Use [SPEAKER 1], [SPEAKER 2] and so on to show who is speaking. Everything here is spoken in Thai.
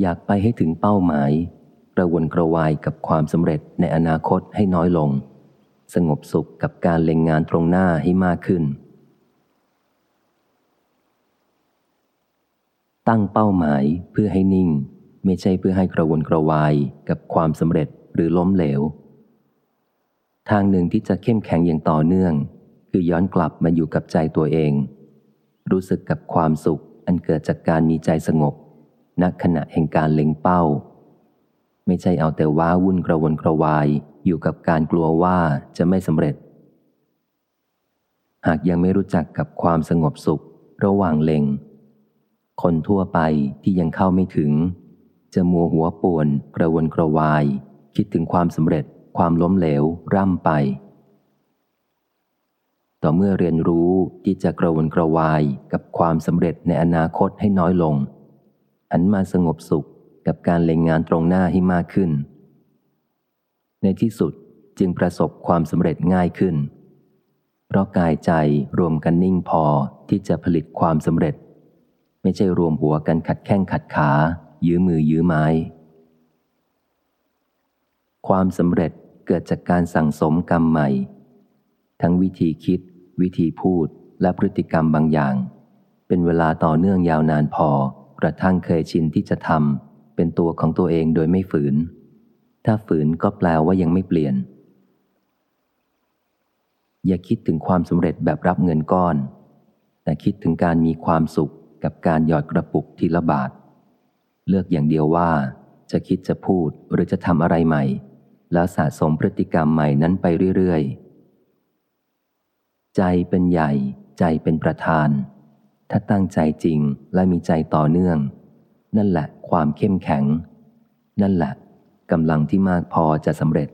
[SPEAKER 1] อยากไปให้ถึงเป้าหมายกระวนกระวายกับความสำเร็จในอนาคตให้น้อยลง สงบสุขกับการเล็งงานตรงหน้าให้มากขึ้น ตั้งเป้าหมายเพื่อให้นิ่ง ไม่ใช่เพื่อให้กระวนกระวายกับความสำเร็จหรือล้มเหลว ทางหนึ่งที่จะเข้มแข็งอย่างต่อเนื่อง คือย้อนกลับมาอยู่กับใจตัวเอง รู้สึกกับความสุขอันเกิดจากการมีใจสงบ ณขณะแห่งการเล็งเป้า ไม่ใช่เอาแต่ว้าวุ่นกระวนกระวายอยู่กับการกลัวว่าจะไม่สำเร็จ หากยังไม่รู้จักกับความสงบสุขระหว่างเล็ง คนทั่วไปที่ยังเข้าไม่ถึง จะมัวหัวป่วนกระวนกระวาย คิดถึงความสำเร็จความล้มเหลวร่ำไป ต่อเมื่อเรียนรู้ที่จะกระวนกระวายกับความสำเร็จในอนาคตให้น้อยลง หันมาสงบสุขกับการเล็งงานตรงหน้าให้มากขึ้น ในที่สุดจึงประสบความสำเร็จง่ายขึ้น เพราะกายใจรวมกันนิ่งพอที่จะผลิตความสำเร็จ ไม่ใช่รวมหัวกันขัดแข้งขัดขา ยื้อมือยื้อไม้ ความสำเร็จเกิดจากการสั่งสมกรรมใหม่ ทั้งวิธีคิด วิธีพูดและพฤติกรรมบางอย่าง เป็นเวลาต่อเนื่องยาวนานพอ กระทั่งเคยชินที่จะทำเป็นตัวของตัวเองโดยไม่ฝืน ถ้าฝืนก็แปลว่ายังไม่เปลี่ยน อย่าคิดถึงความสำเร็จแบบรับเงินก้อน แต่คิดถึงการมีความสุขกับการหยอดกระปุกทีละบาท เลือกอย่างเดียวว่า จะคิดจะพูดหรือจะทำอะไรใหม่ แล้วสะสมพฤติกรรมใหม่นั้นไปเรื่อยๆ ใจเป็นใหญ่ ใจเป็นประธาน ถ้าตั้งใจจริงและมีใจต่อเนื่อง นั่นแหละความเข้มแข็ง นั่นแหละกำลังที่มากพอจะสำเร็จ